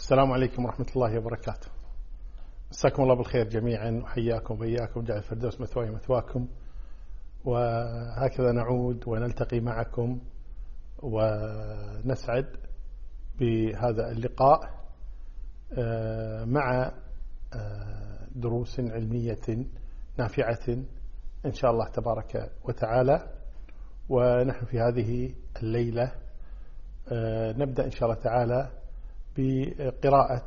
السلام عليكم ورحمة الله وبركاته. مساكم الله بالخير جميعا وحياكم وإياكم جعل الفردوس مثواي مثواكم. وهكذا نعود ونلتقي معكم ونسعد بهذا اللقاء آه، مع آه، دروس علمية نافعة إن شاء الله تبارك وتعالى. ونحن في هذه الليلة آه، نبدأ إن شاء الله تعالى بقراءة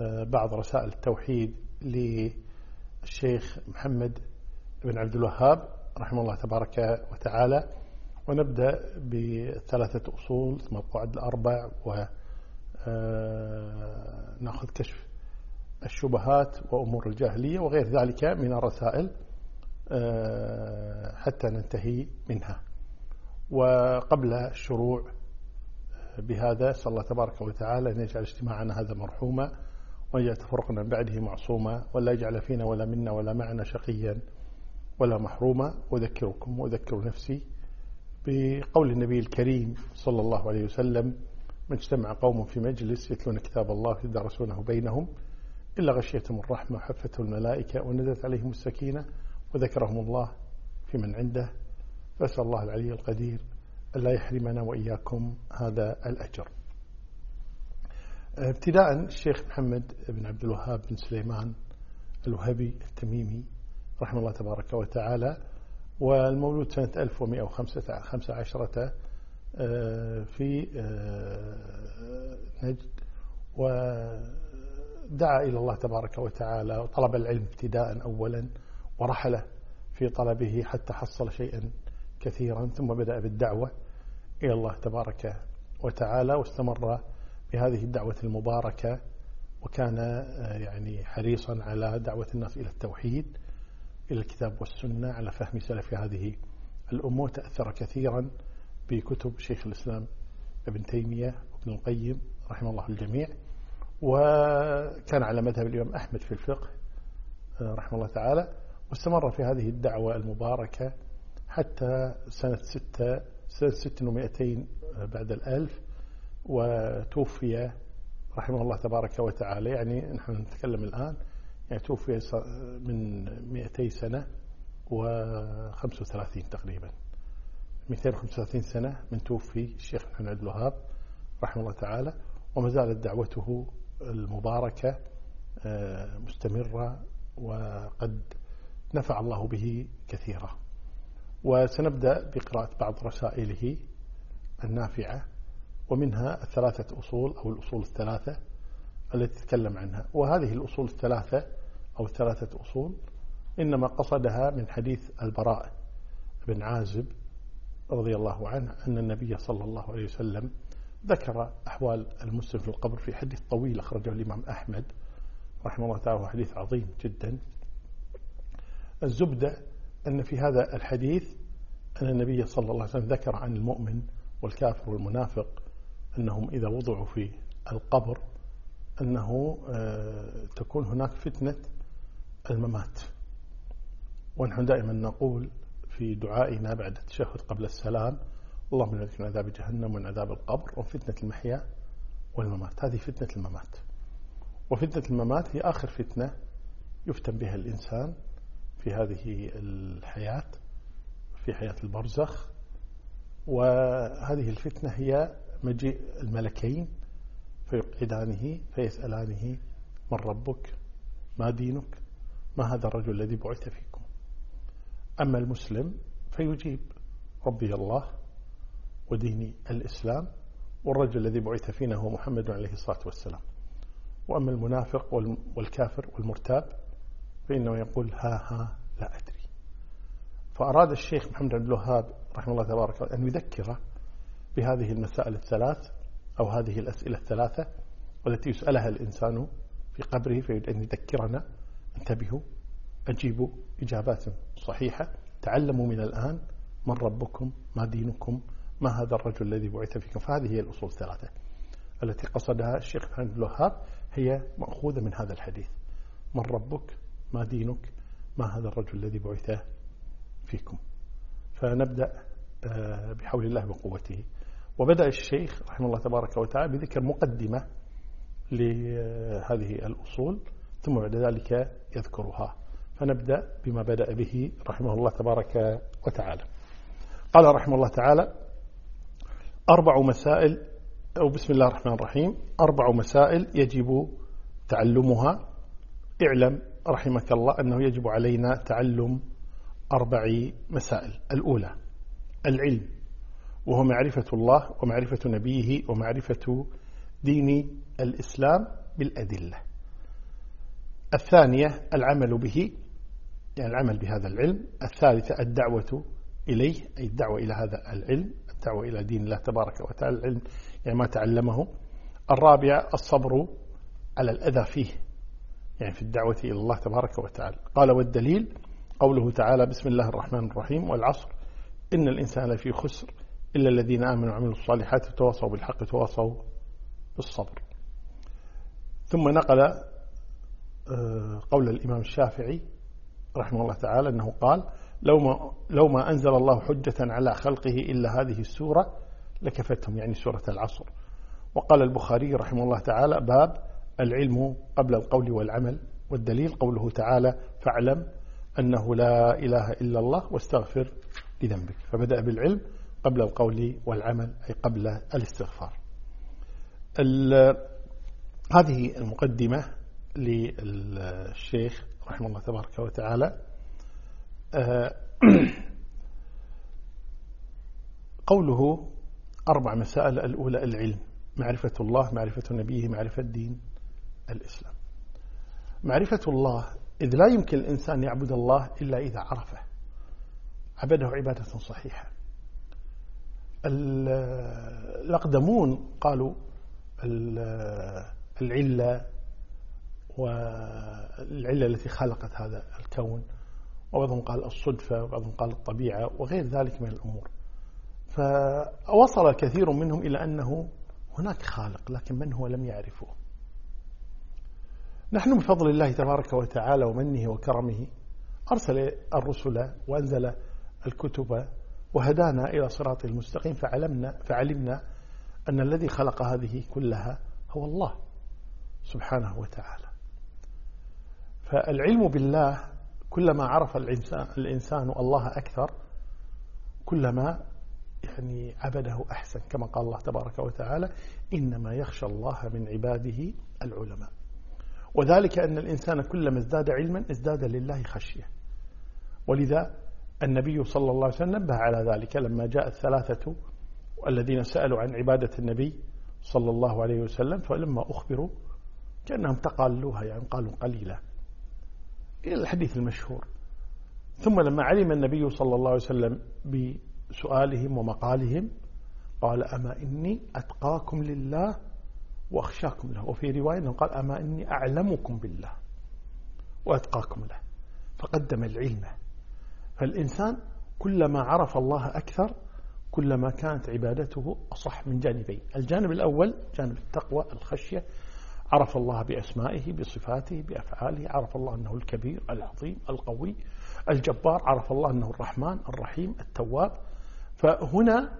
آه، بعض رسائل التوحيد للشيخ محمد بن عبد الوهاب رحمه الله تبارك وتعالى. ونبدأ بثلاثة أصول ثم القواعد الأربع ونأخذ آه، كشف الشبهات وأمور الجاهلية وغير ذلك من الرسائل آه، حتى ننتهي منها. وقبل الشروع بهذا صلى الله تبارك وتعالى أن يجعل اجتماعنا هذا مرحوما ويجعل تفرقنا من بعده معصوما ولا يجعل فينا ولا منا ولا معنا شقيا ولا محروما. أذكركم وأذكر نفسي بقول النبي الكريم صلى الله عليه وسلم من اجتمع قوم في مجلس يتلون كتاب الله يدرسونه بينهم إلا غشيتهم الرحمة وحفتهم الملائكة ونزلت عليهم السكينة وذكرهم الله في من عنده. فأسأل الله العلي القدير ألا يحرمنا وإياكم هذا الأجر. ابتداء الشيخ محمد بن عبد الوهاب بن سليمان الوهبي التميمي رحمه الله تبارك وتعالى والمولود سنة 1115 آه، في آه، نجد ودعا إلى الله تبارك وتعالى وطلب العلم ابتداء أولا ورحل في طلبه حتى حصل شيئا كثيرا ثم بدأ بالدعوة. إلى الله تبارك وتعالى واستمر بهذه الدعوة المباركة وكان آه، يعني حريصا على دعوة الناس إلى التوحيد إلى الكتاب والسنة على فهم سلف هذه الأمور. تأثر كثيرا بكتب شيخ الإسلام ابن تيمية وابن القيم رحمه الله الجميع وكان على مذهب الإمام أحمد في الفقه آه، رحمه الله تعالى واستمر في هذه الدعوة المباركة حتى سنة ستة سنة ست ومئتين بعد الألف وتوفي رحمه الله تبارك وتعالى. يعني نحن نتكلم الآن يعني توفي من 200 سنة و35 تقريبا. 235 سنة من توفي الشيخ محمد عبد الوهاب رحمه الله تعالى. وما زالت دعوته المباركة آه، مستمرة وقد نفع الله به كثيرا. وسنبدأ بقراءة بعض رسائله النافعة ومنها الثلاثة أصول أو الأصول الثلاثة التي تتكلم عنها. وهذه الأصول الثلاثة أو الثلاثة أصول إنما قصدها من حديث البراء بن عازب رضي الله عنه أن النبي صلى الله عليه وسلم ذكر أحوال المسلم في القبر في حديث طويل أخرجه الإمام أحمد رحمه الله تعالى حديث عظيم جدا. الزبدة أن في هذا الحديث أن النبي صلى الله عليه وسلم ذكر عن المؤمن والكافر والمنافق أنهم إذا وضعوا في القبر أنه آه، تكون هناك فتنة الممات. ونحن دائما نقول في دعائنا بعد التشهد قبل السلام اللهم نعوذ من عذاب جهنم ومن عذاب القبر وفتنة المحيا والممات. هذه فتنة الممات. وفتنة الممات هي آخر فتنة يفتن بها الإنسان في هذه الحياة في حياة البرزخ. وهذه الفتنة هي مجيء الملكين فيقعدانه فيسألانه من ربك؟ ما دينك؟ ما هذا الرجل الذي بعث فيكم؟ أما المسلم فيجيب ربي الله وديني الإسلام والرجل الذي بعث فينا هو محمد عليه الصلاة والسلام. وأما المنافق والكافر والمرتاب فإنه يقول ها ها لا أدري. فأراد الشيخ محمد عبد الوهاب رحمه الله تبارك أن يذكره بهذه المسائل الثلاث أو هذه الأسئلة الثلاثة والتي يسألها الإنسان في قبره فيريد أن يذكرنا. انتبهوا أجيبوا إجابات صحيحة. تعلموا من الآن من ربكم ما دينكم ما هذا الرجل الذي بعث فيكم. فهذه هي الأصول الثلاثة التي قصدها الشيخ محمد الوهاب. هي مأخوذة من هذا الحديث. من ربك ما دينك ما هذا الرجل الذي بعث فيكم. فنبدأ آه، بحول الله وقوته. وبدأ الشيخ رحمه الله تبارك وتعالى بذكر مقدمة لهذه الأصول ثم بعد ذلك يذكرها. فنبدأ بما بدأ به رحمه الله تبارك وتعالى. قال رحمه الله تعالى أربع مسائل أو بسم الله الرحمن الرحيم أربع مسائل يجب تعلمها اعلم رحمك الله أنه يجب علينا تعلم أربع مسائل. الأولى العلم وهو معرفة الله ومعرفة نبيه ومعرفة دين الإسلام بالأدلة. الثانية العمل به يعني العمل بهذا العلم. الثالثة الدعوة إليه أي الدعوة إلى هذا العلم الدعوة إلى دين الله تبارك وتعالى العلم يعني ما تعلمه. الرابعة الصبر على الأذى فيه. يعني في الدعوة إلى الله تبارك وتعالى. قال والدليل قوله تعالى بسم الله الرحمن الرحيم والعصر إن الإنسان لفي خسر إلا الذين آمنوا وعملوا الصالحات وتواصوا بالحق وتواصوا بالصبر. ثم نقل آه، قول الإمام الشافعي رحمه الله تعالى أنه قال لو ما, لو ما أنزل الله حجة على خلقه إلا هذه السورة لكفتهم يعني سورة العصر. وقال البخاري رحمه الله تعالى باب العلم قبل القول والعمل والدليل قوله تعالى فاعلم أنه لا إله إلا الله واستغفر لذنبك. فبدأ بالعلم قبل القول والعمل أي قبل الاستغفار. هذه المقدمة للشيخ رحمه الله تبارك وتعالى. آه، قوله أربع مسائل الأولى العلم معرفة الله معرفة نبيه معرفة دين الإسلام. معرفة الله إذ لا يمكن الإنسان يعبد الله إلا إذا عرفه. عبده عبادة صحيحة. الأقدمون قالوا العلة والعلة التي خلقت هذا الكون. وبعضهم قال الصدفة وبعضهم قال الطبيعة وغير ذلك من الأمور. فوصل كثير منهم إلى أنه هناك خالق لكن من هو لم يعرفه؟ نحن بفضل الله تبارك وتعالى ومنه وكرمه أرسل الرسل وأنزل الكتب وهدانا إلى صراط المستقيم فعلمنا, فعلمنا أن الذي خلق هذه كلها هو الله سبحانه وتعالى. فالعلم بالله كلما عرف الإنسان, الإنسان الله أكثر كلما يعني عبده أحسن كما قال الله تبارك وتعالى إنما يخشى الله من عباده العلماء. وذلك أن الإنسان كلما ازداد علما ازداد لله خشية. ولذا النبي صلى الله عليه وسلم نبه على ذلك لما جاء الثلاثة الذين سألوا عن عبادة النبي صلى الله عليه وسلم فلما أخبروا كأنهم تقالوها يعني قالوا قليلا. إلى الحديث المشهور. ثم لما علم النبي صلى الله عليه وسلم بسؤالهم ومقالهم قال أما إني أتقاكم لله وأخشاكم له. وفي رواية أنه قال أما إني أعلمكم بالله وأتقاكم له. فقدم العلم. فالإنسان كلما عرف الله أكثر كلما كانت عبادته أصح من جانبين. الجانب الأول جانب التقوى الخشية. عرف الله بأسمائه بصفاته بأفعاله. عرف الله أنه الكبير العظيم القوي الجبار. عرف الله أنه الرحمن الرحيم التواب. فهنا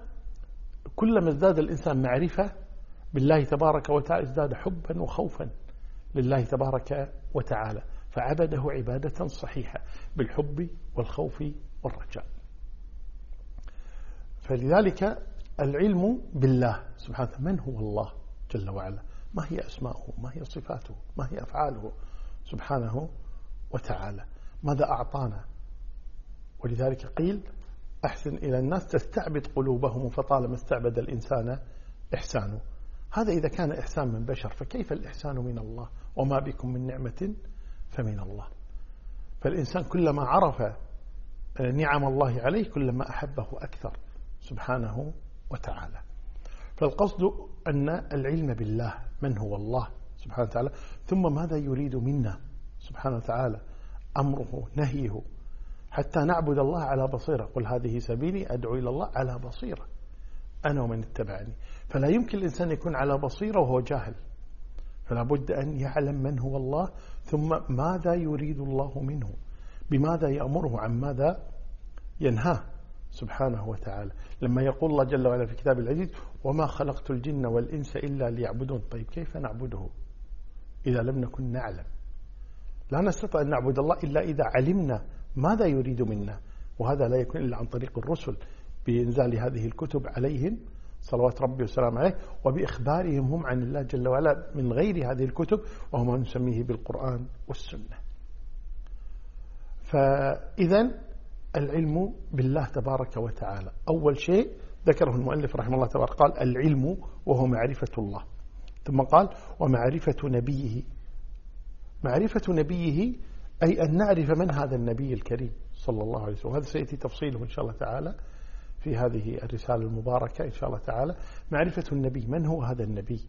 كلما ازداد الإنسان معرفة بالله تبارك وتعالى ازداد حبا وخوفا لله تبارك وتعالى فعبده عبادة صحيحة بالحب والخوف والرجاء. فلذلك العلم بالله سبحانه من هو الله جل وعلا؟ ما هي أسماؤه؟ ما هي صفاته؟ ما هي أفعاله؟ سبحانه وتعالى. ماذا أعطانا؟ ولذلك قيل أحسن إلى الناس تستعبد قلوبهم فطالما استعبد الإنسان إحسانه. هذا إذا كان إحسان من بشر فكيف الإحسان من الله؟ وما بكم من نعمة فمن الله. فالإنسان كلما عرف نعم الله عليه كلما أحبه أكثر سبحانه وتعالى. فالقصد أن العلم بالله من هو الله سبحانه وتعالى ثم ماذا يريد منا سبحانه وتعالى؟ أمره نهيه. حتى نعبد الله على بصيرة. قل هذه سبيلي أدعو إلى الله على بصيرة. أنا ومن اتبعني. فلا يمكن الإنسان يكون على بصيرة وهو جاهل. فلا بد أن يعلم من هو الله ثم ماذا يريد الله منه؟ بماذا يأمره؟ عن ماذا ينهاه؟ سبحانه وتعالى. لما يقول الله جل وعلا في كتاب العزيز وما خلقت الجن والإنس إلا ليعبدون. طيب كيف نعبده؟ إذا لم نكن نعلم. لا نستطيع أن نعبد الله إلا إذا علمنا ماذا يريد منا. وهذا لا يكون إلا عن طريق الرسل. بإنزال هذه الكتب عليهم صلوات ربي وسلام عليه وبإخبارهم هم عن الله جل وعلا من غير هذه الكتب وهو ما نسميه بالقرآن والسنة. فإذا العلم بالله تبارك وتعالى. أول شيء ذكره المؤلف رحمه الله تبارك قال العلم وهو معرفة الله. ثم قال ومعرفة نبيه. معرفة نبيه أي أن نعرف من هذا النبي الكريم صلى الله عليه وسلم. وهذا سيأتي تفصيله إن شاء الله تعالى. في هذه الرسالة المباركة إن شاء الله تعالى. معرفة النبي من هو هذا النبي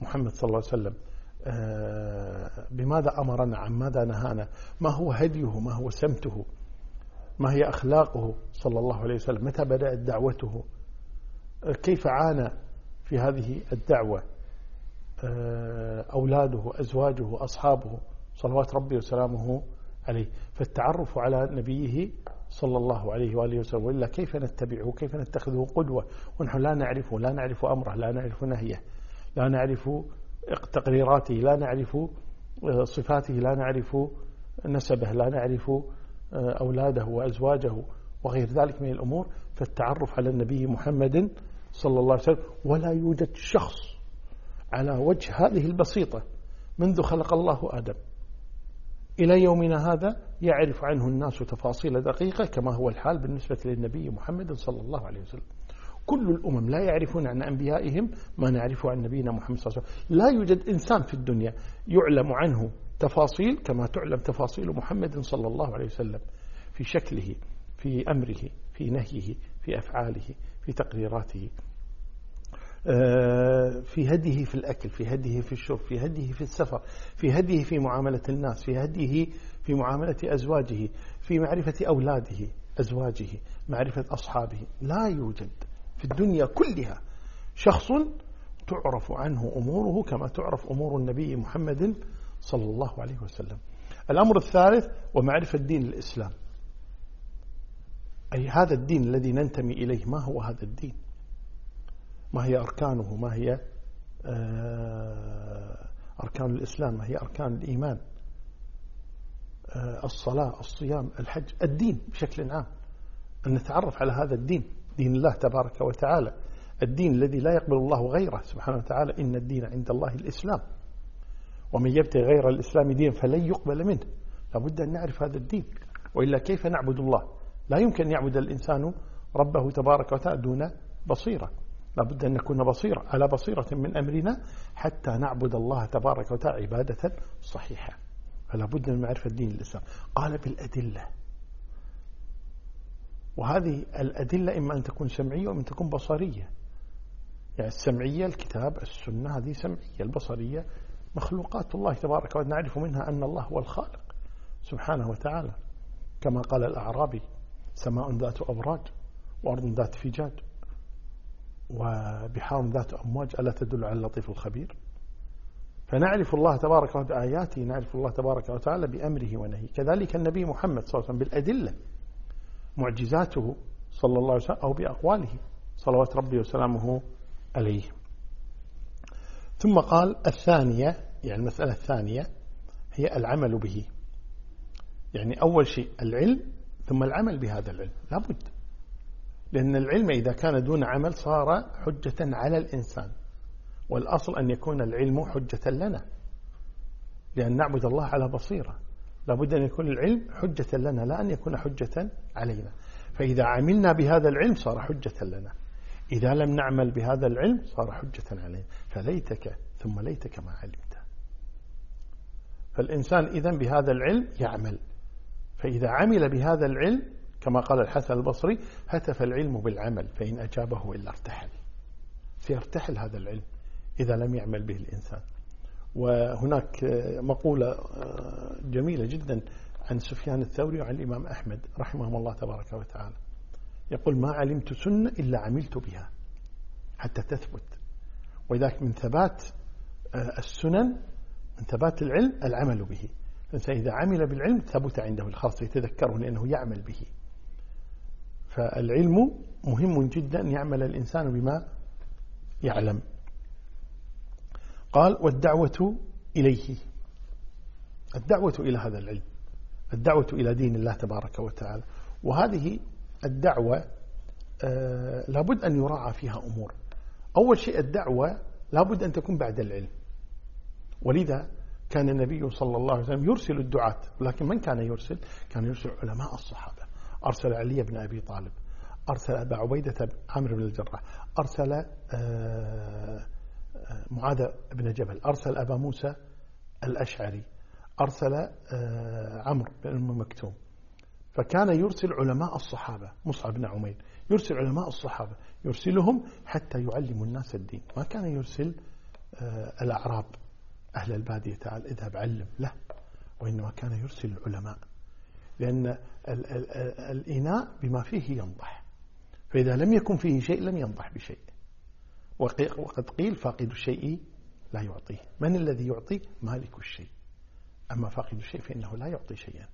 محمد صلى الله عليه وسلم؟ آه، بماذا أمرنا؟ عن ماذا نهانا؟ ما هو هديه؟ ما هو سمته؟ ما هي أخلاقه صلى الله عليه وسلم؟ متى بدأت دعوته؟ آه، كيف عانى في هذه الدعوة؟ آه، أولاده أزواجه أصحابه صلوات ربي وسلامه عليه. فالتعرف على نبيه صلى الله عليه وآله وسلم وإلا كيف نتبعه؟ كيف نتخذه قدوة؟ ونحن لا نعرفه لا نعرف أمره لا نعرف نهيه لا نعرف تقريراته لا نعرف صفاته لا نعرف نسبه لا نعرف أولاده وأزواجه وغير ذلك من الأمور. فالتعرف على النبي محمد صلى الله عليه وسلم ولا يوجد شخص على وجه هذه البسيطة منذ خلق الله آدم. إلى يومنا هذا يعرف عنه الناس تفاصيل دقيقة كما هو الحال بالنسبة للنبي محمد صلى الله عليه وسلم. كل الأمم لا يعرفون عن أنبيائهم ما نعرفه عن نبينا محمد صلى الله عليه وسلم. لا يوجد إنسان في الدنيا يعلم عنه تفاصيل كما تعلم تفاصيل محمد صلى الله عليه وسلم في شكله في أمره في نهيه في أفعاله في تقريراته. آه، في هديه في الأكل في هديه في الشرب في هديه في السفر في هديه في معاملة الناس في هديه في معاملة أزواجه في معرفة أولاده أزواجه معرفة أصحابه. لا يوجد في الدنيا كلها شخص تعرف عنه أموره كما تعرف أمور النبي محمد صلى الله عليه وسلم. الأمر الثالث ومعرفة دين الإسلام. أي هذا الدين الذي ننتمي إليه ما هو هذا الدين؟ ما هي أركانه؟ ما هي آه، أركان الإسلام؟ ما هي أركان الإيمان؟ الصلاة الصيام الحج الدين بشكل عام. أن نتعرف على هذا الدين دين الله تبارك وتعالى. الدين الذي لا يقبل الله غيره سبحانه وتعالى. إن الدين عند الله الإسلام. ومن يبتغي غير الإسلام دين فلن يقبل منه. لابد أن نعرف هذا الدين. وإلا كيف نعبد الله؟ لا يمكن أن يعبد الإنسان ربه تبارك وتعالى دون بصيرة. لابد أن نكون بصيرة على بصيرة من أمرنا حتى نعبد الله تبارك وتعالى عبادة صحيحة. فلا بد من معرفة دين الإسلام قال بالأدلة. وهذه الأدلة إما أن تكون سمعية وإما أن تكون بصرية. يعني السمعية الكتاب السنة هذه سمعية. البصرية مخلوقات الله تبارك وتعالى. نعرف منها أن الله هو الخالق سبحانه وتعالى. كما قال الأعرابي سماء ذات أبراج وأرض ذات فجاج وبحار ذات أمواج. ألا تدل على اللطيف الخبير؟ فنعرف الله تبارك وتعالى آياته نعرف الله تبارك وتعالى بأمره ونهيه. كذلك النبي محمد صلى الله عليه وسلم بالأدلة معجزاته صلى الله عليه وسلم أو بأقواله صلوات ربي وسلامه عليه. ثم قال الثانية يعني المسألة الثانية هي العمل به. يعني أول شيء العلم ثم العمل بهذا العلم. لابد. لأن العلم إذا كان دون عمل صار حجة على الإنسان. والأصل أن يكون العلم حجة لنا. لأن نعبد الله على بصيرة. لابد أن يكون العلم حجة لنا لا أن يكون حجة علينا. فإذا عملنا بهذا العلم صار حجة لنا. إذا لم نعمل بهذا العلم صار حجة علينا. فليتك ثم ليتك ما علمت. فالإنسان إذن بهذا العلم يعمل. فإذا عمل بهذا العلم كما قال الحسن البصري هتف العلم بالعمل فإن أجابه إلا ارتحل. سيرتحل هذا العلم. إذا لم يعمل به الإنسان. وهناك مقولة جميلة جدا عن سفيان الثوري وعن الإمام أحمد رحمهم الله تبارك وتعالى. يقول ما علمت سنة إلا عملت بها حتى تثبت. وذلك من ثبات السنن من ثبات العلم العمل به. الإنسان إذا عمل بالعلم ثبت عنده الخاص يتذكره لأنه يعمل به. فالعلم مهم جدا أن يعمل الإنسان بما يعلم. قال والدعوة إليه. الدعوة إلى هذا العلم. الدعوة إلى دين الله تبارك وتعالى. وهذه الدعوة آه، لابد أن يراعى فيها أمور. أول شيء الدعوة لابد أن تكون بعد العلم. ولذا كان النبي صلى الله عليه وسلم يرسل الدعاة. ولكن من كان يرسل؟ كان يرسل علماء الصحابة. أرسل علي بن أبي طالب. أرسل أبا عبيدة عمرو بن الجراح. أرسل آه، معاذ بن جبل أرسل أبا موسى الأشعري أرسل آه، عمرو بن أم مكتوم فكان يرسل علماء الصحابة مصعب بن عمير يرسل علماء الصحابة يرسلهم حتى يعلموا الناس الدين. ما كان يرسل الأعراب أهل البادية تعال اذهب علم لا وإنما كان يرسل العلماء. لأن الإناء بما فيه ينضح. فإذا لم يكن فيه شيء لم ينضح بشيء. وقد قيل فاقد الشيء لا يعطيه. من الذي يعطي؟ مالك الشيء. أما فاقد الشيء فإنه لا يعطي شيئا.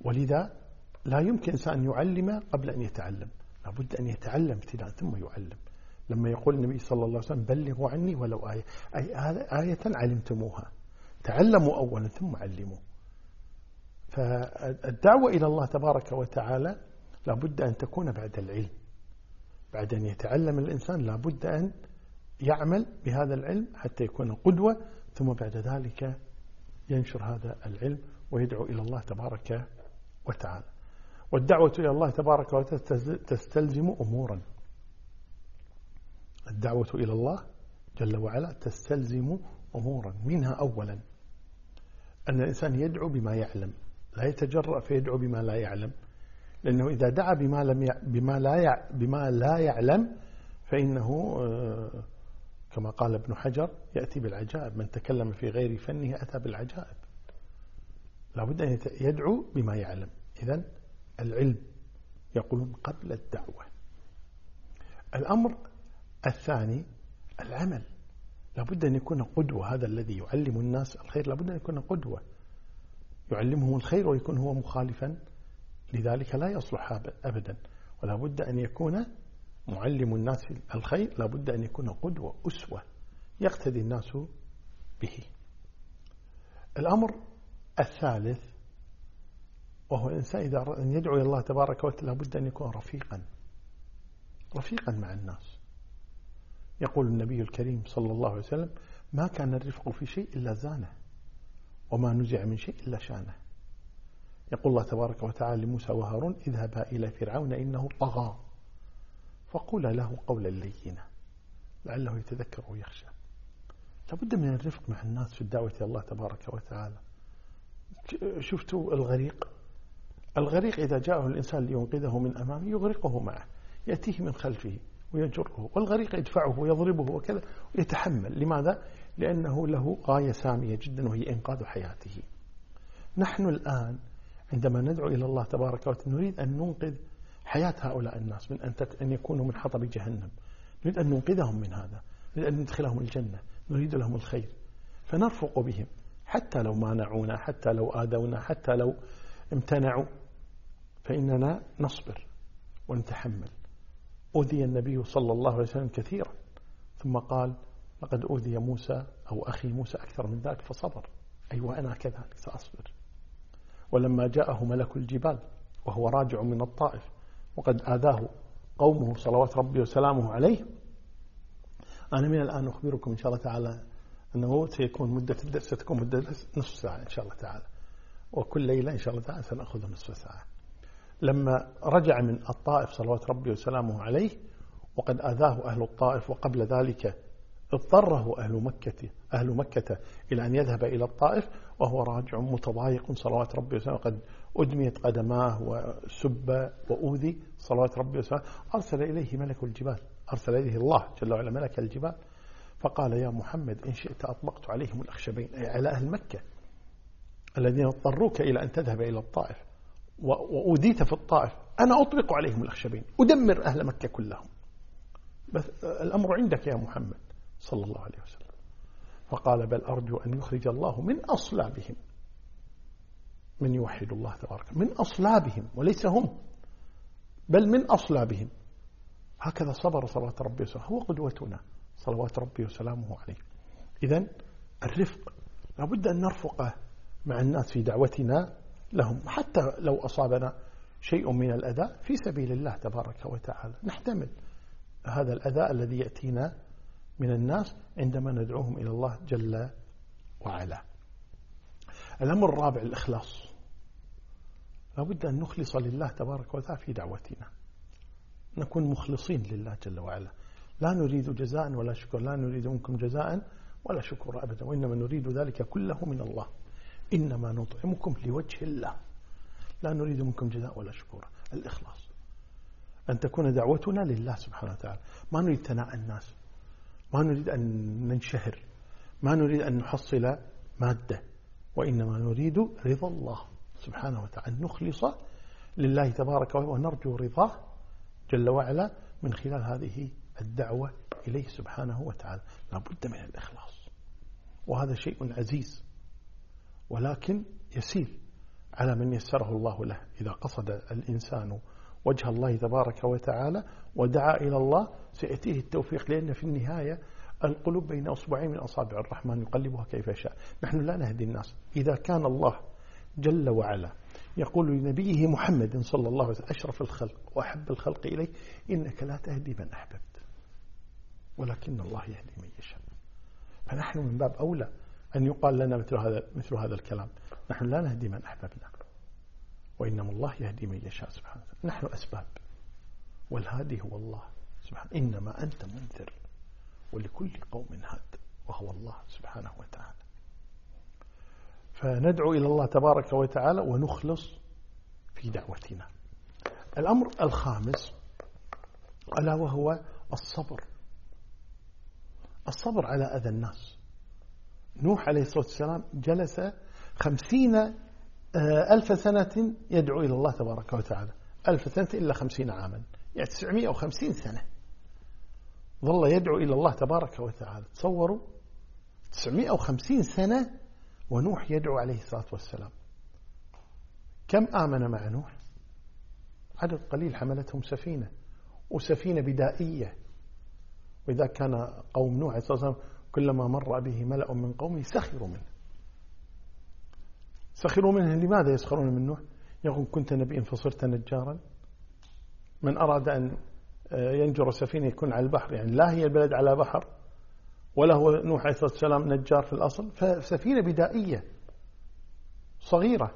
ولذا لا يمكن إنسان يعلم قبل أن يتعلم. لابد أن يتعلم ابتداء ثم يعلم. لما يقول النبي صلى الله عليه وسلم بلغوا عني ولو آية. أي آية علمتموها. تعلموا أولا ثم علموا. فالدعوة إلى الله تبارك وتعالى لابد أن تكون بعد العلم. بعد أن يتعلم الإنسان لابد أن يعمل بهذا العلم حتى يكون قدوة ثم بعد ذلك ينشر هذا العلم ويدعو إلى الله تبارك وتعالى. والدعوة إلى الله تبارك وتعالى تستلزم أمورا. الدعوة إلى الله جل وعلا تستلزم أمورا منها أولا. أن الإنسان يدعو بما يعلم لا يتجرأ فيدعو بما لا يعلم. لأنه إذا دعا بما, لم بما, لا بما لا يعلم فإنه آه، كما قال ابن حجر يأتي بالعجائب. من تكلم في غير فنه أتى بالعجائب. لابد أن يدعو بما يعلم. إذا العلم يقولون قبل الدعوة. الأمر الثاني العمل. لابد أن يكون قدوة. هذا الذي يعلم الناس الخير. لابد أن يكون قدوة. يعلمهم الخير ويكون هو مخالفا لذلك لا يصلح أبدا. ولا بد أن يكون معلم الناس الخير لا بد أن يكون قدوة أسوة يقتدي الناس به. الأمر الثالث وهو الإنسان إذا أن يدعو إلى الله تبارك وتعالى لابد أن يكون رفيقا. رفيقا مع الناس. يقول النبي الكريم صلى الله عليه وسلم ما كان الرفق في شيء إلا زانه وما نزع من شيء إلا شانه. يقول الله تبارك وتعالى لموسى وهارون اذهبا إلى فرعون إنه طغى. فقولا له قولا لينا لعله يتذكر ويخشى. لابد من الرفق مع الناس في الدعوة إلى الله تبارك وتعالى. شفتوا الغريق؟ الغريق إذا جاءه الإنسان لينقذه من أمامه يغرقه معه يأتيه من خلفه ويجره والغريق يدفعه ويضربه وكذا ويتحمل. لماذا؟ لأنه له غاية سامية جدا وهي إنقاذ حياته. نحن الآن عندما ندعو إلى الله تبارك وتعالى نريد أن ننقذ حياة هؤلاء الناس من أن, أن يكونوا من حطب جهنم. نريد أن ننقذهم من هذا. نريد أن ندخلهم الجنة. نريد لهم الخير. فنرفق بهم. حتى لو مانعونا حتى لو آذونا حتى لو امتنعوا فإننا نصبر ونتحمل. أوذي النبي صلى الله عليه وسلم كثيرا. ثم قال لقد أوذي موسى أو أخي موسى أكثر من ذلك فصبر. أيوة أنا كذلك سأصبر. ولما جاءه ملك الجبال وهو راجع من الطائف وقد آذاه قومه صلوات ربي وسلامه عليه. أنا من الآن أخبركم إن شاء الله تعالى أنه سيكون مدة الدرس ستكون مدة نصف ساعة إن شاء الله تعالى. وكل ليلة إن شاء الله تعالى سنأخذ نصف ساعة. لما رجع من الطائف صلوات ربي وسلامه عليه وقد آذاه أهل الطائف وقبل ذلك اضطره أهل مكة, أهل مكة إلى أن يذهب إلى الطائف وهو راجع متضايق صلوات ربي وسلامه. قد أدميت قدماه وسب وأوذي صلوات ربي وسلامه. أرسل إليه ملك الجبال أرسل إليه الله جل وعلا ملك الجبال. فقال يا محمد إن شئت أطلقت عليهم الأخشبين أي على أهل مكة الذين اضطروك إلى أن تذهب إلى الطائف وأوديت في الطائف. أنا أطلق عليهم الأخشبين أدمر أهل مكة كلهم. بس الأمر عندك يا محمد. صلى الله عليه وسلم. فقال بل أرجو أن يخرج الله من أصلابهم. من يوحد الله تبارك. من أصلابهم وليس هم بل من أصلابهم. هكذا صبر صلوات ربي وسلامه. هو قدوتنا. صلوات ربي وسلامه عليه. إذا الرفق لابد أن نرفق مع الناس في دعوتنا لهم. حتى لو أصابنا شيء من الأذى في سبيل الله تبارك وتعالى نحتمل هذا الأذى الذي يأتينا من الناس عندما ندعوهم إلى الله جل وعلا. الأمر الرابع الإخلاص. لابد أن نخلص لله تبارك وتعالى في دعوتنا. نكون مخلصين لله جل وعلا. لا نريد جزاء ولا شكر. لا نريد منكم جزاء ولا شكر أبدا. وإنما نريد ذلك كله من الله. إنما نطعمكم لوجه الله. لا نريد منكم جزاء ولا شكور الإخلاص. أن تكون دعوتنا لله سبحانه وتعالى. ما نريد ثناء الناس. ما نريد أن ننشهر. ما نريد أن نحصل مادة. وإنما نريد رضا الله سبحانه وتعالى. نخلص لله تبارك ونرجو رضاه جل وعلا من خلال هذه الدعوة إليه سبحانه وتعالى. لا بد من الإخلاص. وهذا شيء عزيز ولكن يسير على من يسره الله له. إذا قصد الإنسان وجه الله تبارك وتعالى ودعا إلى الله سيأتيه التوفيق لأن في النهاية القلوب بين أصبعين من أصابع الرحمن يقلبها كيف يشاء. نحن لا نهدي الناس. إذا كان الله جل وعلا يقول لنبيه محمد صلى الله عليه وسلم أشرف الخلق وأحب الخلق إليه إنك لا تهدي من أحببت ولكن الله يهدي من يشاء. فنحن من باب أولى أن يقال لنا مثل هذا مثل هذا الكلام. نحن لا نهدي من أحببنا. وإنما الله يهدي من يشاء سبحانه نحن أسباب والهادي هو الله سبحانه. إنما أنت منذر ولكل قوم هاد وهو الله سبحانه وتعالى. فندعو إلى الله تبارك وتعالى ونخلص في دعوتنا. الأمر الخامس ألا وهو الصبر. الصبر على أذى الناس. نوح عليه الصلاة والسلام جلس خمسين ألف سنة يدعو إلى الله تبارك وتعالى. ألف سنة إلا خمسين عاما. يعني تسعمائة وخمسين سنة. ظل يدعو إلى الله تبارك وتعالى. تصوروا تسعمائة وخمسين سنة ونوح يدعو عليه الصلاة والسلام. كم آمن مع نوح؟ عدد قليل حملتهم سفينة. وسفينة بدائية. وإذا كان قوم نوح عليه الصلاة والسلام كلما مر به ملأ من قومه سخروا منه. سخروا منه. لماذا يسخرون من نوح يقول كنت نبيا فصرت نجارا. من أراد أن ينجر سفينة يكون على البحر. يعني لا هي البلد على بحر ولا هو نوح عليه الصلاة والسلام نجار في الأصل. فسفينة بدائية صغيرة.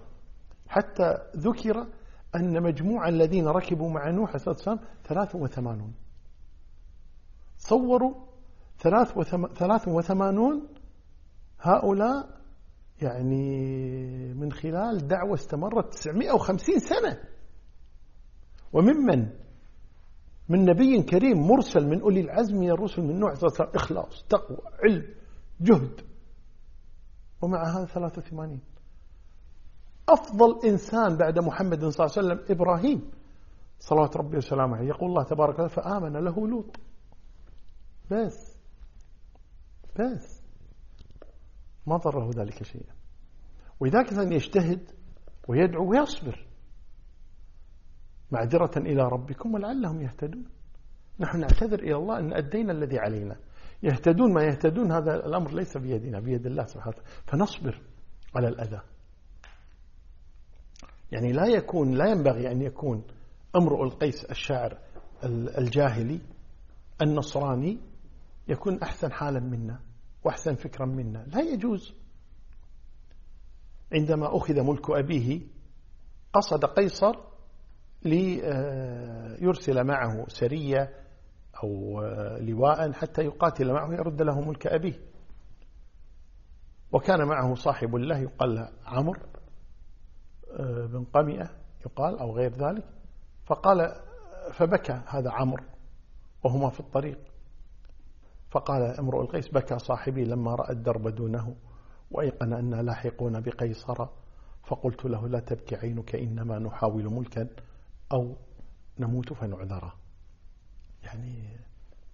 حتى ذكر أن مجموع الذين ركبوا مع نوح عليه الصلاة والسلام 83 صوروا 83 هؤلاء يعني من خلال دعوة استمرت 950 سنة. وممن؟ من نبي كريم مرسل من أولي العزم من الرسل من نوع إخلاص تقوى علم جهد. ومع هذا 83 أفضل إنسان بعد محمد صلى الله عليه وسلم إبراهيم. صلوات ربي وسلامه عليه. يقول الله تبارك وتعالى فآمن له لوط. بس. بس. ما ضره ذلك شيئا. ولذلك أن يجتهد ويدعو ويصبر معذرة إلى ربكم ولعلهم يهتدون. نحن نعتذر إلى الله أن أدينا الذي علينا. يهتدون ما يهتدون هذا الأمر ليس بيدنا بيد الله سبحانه وتعالى. فنصبر على الأذى. يعني لا يكون لا ينبغي أن يكون أمرؤ القيس الشاعر الجاهلي النصراني يكون أحسن حالا منا. وأحسن فكرا منا. لا يجوز. عندما أخذ ملك أبيه قصد قيصر ليرسل معه سرية أو لواء حتى يقاتل معه يرد له ملك أبيه. وكان معه صاحب الله يقال له عمر آه، بن قمئة يقال أو غير ذلك. فقال فبكى هذا عمر وهما في الطريق. فقال امرؤ القيس بكى صاحبي لما رأى الدرب دونه وأيقن أننا لاحقون بقيصر. فقلت له لا تبكي عينك إنما نحاول ملكا أو نموت فنعذره. يعني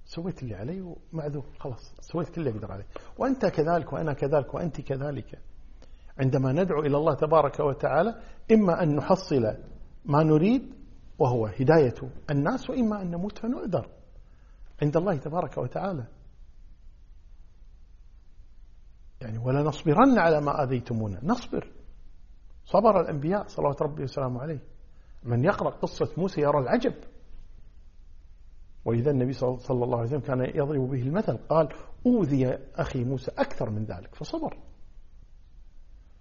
سويت اللي علي ومعذور خلاص سويت اللي أقدر عليه. وأنت كذلك وأنا كذلك وأنت كذلك. عندما ندعو إلى الله تبارك وتعالى إما أن نحصل ما نريد وهو هداية الناس وإما أن نموت فنعذر. عند الله تبارك وتعالى. يعني ولا نصبرن على ما آذيتمونا. نصبر. صبر الأنبياء صلوات ربي وسلامه عليه. من يقرأ قصة موسى يرى العجب. وإذا النبي صلى الله عليه وسلم كان يضرب به المثل قال أوذي أخي موسى أكثر من ذلك. فصبر.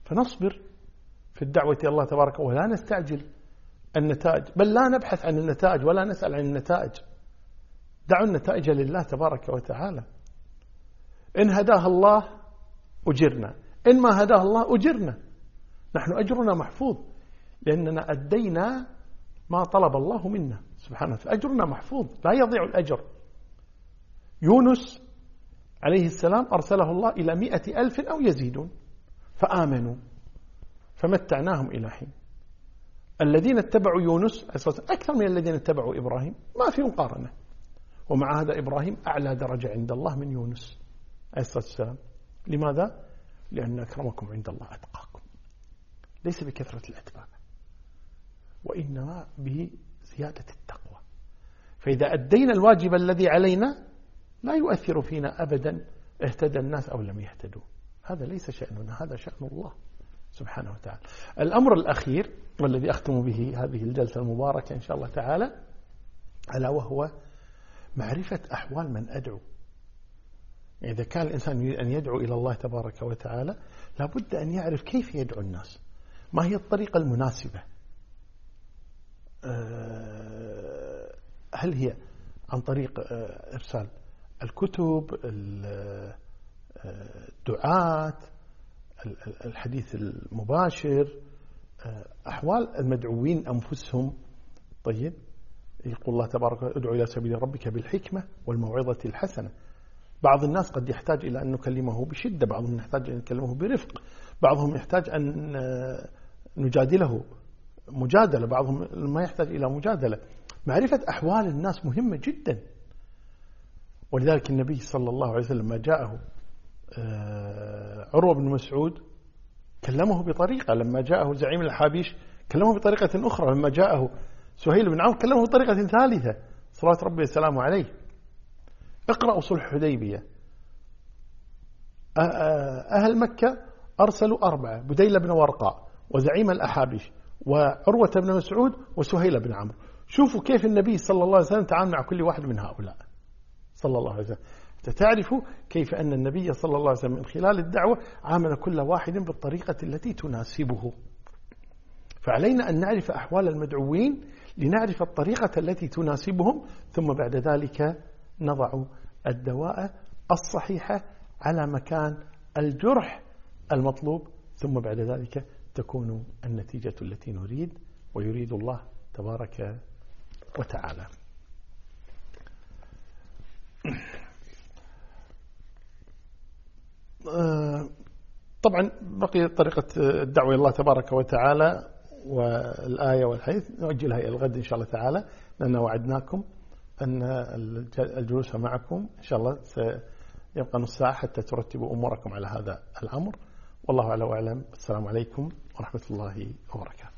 فنصبر في الدعوة إلى الله تبارك ولا نستعجل النتائج. بل لا نبحث عن النتائج ولا نسأل عن النتائج. دعوا النتائج لله تبارك وتعالى. إن هداه الله أجرنا. إن ما هداه الله أجرنا. نحن أجرنا محفوظ. لأننا أدينا ما طلب الله منا. سبحانه فأجرنا محفوظ. لا يضيع الأجر. يونس عليه السلام أرسله الله إلى مئة ألف أو يزيدون. فآمنوا. فمتعناهم إلى حين. الذين اتبعوا يونس أكثر من الذين اتبعوا إبراهيم. ما في مقارنة. ومع هذا إبراهيم أعلى درجة عند الله من يونس عليه الصلاة والسلام. لماذا؟ لأن أكرمكم عند الله أتقاكم. ليس بكثرة الأتباع وإنما بزيادة التقوى. فإذا أدينا الواجب الذي علينا لا يؤثر فينا أبدا اهتدى الناس أو لم يهتدوا. هذا ليس شأننا هذا شأن الله سبحانه وتعالى. الأمر الأخير والذي أختم به هذه الجلسة المباركة إن شاء الله تعالى ألا وهو معرفة أحوال من أدعو. إذا كان الإنسان يريد أن يدعو إلى الله تبارك وتعالى لابد أن يعرف كيف يدعو الناس. ما هي الطريقة المناسبة؟ آه، هل هي عن طريق آه، إرسال الكتب الدعاة الحديث المباشر آه، أحوال المدعوين أنفسهم؟ طيب يقول الله تبارك ادعو إلى سبيل ربك بالحكمة والموعظة الحسنة. بعض الناس قد يحتاج إلى أن نكلمه بشدة بعضهم يحتاج أن نكلمه برفق بعضهم يحتاج أن آه، نجادله مجادلة بعضهم ما يحتاج إلى مجادلة. معرفة أحوال الناس مهمة جدا. ولذلك النبي صلى الله عليه وسلم لما جاءه آه، عروة بن مسعود كلمه بطريقة. لما جاءه زعيم الحابيش كلمه بطريقة أخرى. لما جاءه سهيل بن عوف كلمه بطريقة ثالثة. صلاة ربي وسلامه عليه. اقرأوا صلح حديبية. أهل مكة أرسلوا أربعة بديل بن ورقاء وزعيم الأحابيش وعروة بن مسعود وسهيل بن عمرو. شوفوا كيف النبي صلى الله عليه وسلم تعامل مع كل واحد من هؤلاء. صلى الله عليه وسلم. تعرف كيف أن النبي صلى الله عليه وسلم من خلال الدعوة عامل كل واحد بالطريقة التي تناسبه. فعلينا أن نعرف أحوال المدعوين لنعرف الطريقة التي تناسبهم ثم بعد ذلك نضع الدواء الصحيحة على مكان الجرح المطلوب ثم بعد ذلك تكون النتيجة التي نريد ويريد الله تبارك وتعالى. طبعا بقي طريقة الدعوة إلى الله تبارك وتعالى والآية والحديث نؤجلها إلى الغد إن شاء الله تعالى لأن وعدناكم. أن الجلوس معكم. إن شاء الله سيبقى نص ساعة حتى ترتبوا أموركم على هذا الأمر. والله أعلم وأعلم. السلام عليكم ورحمة الله وبركاته.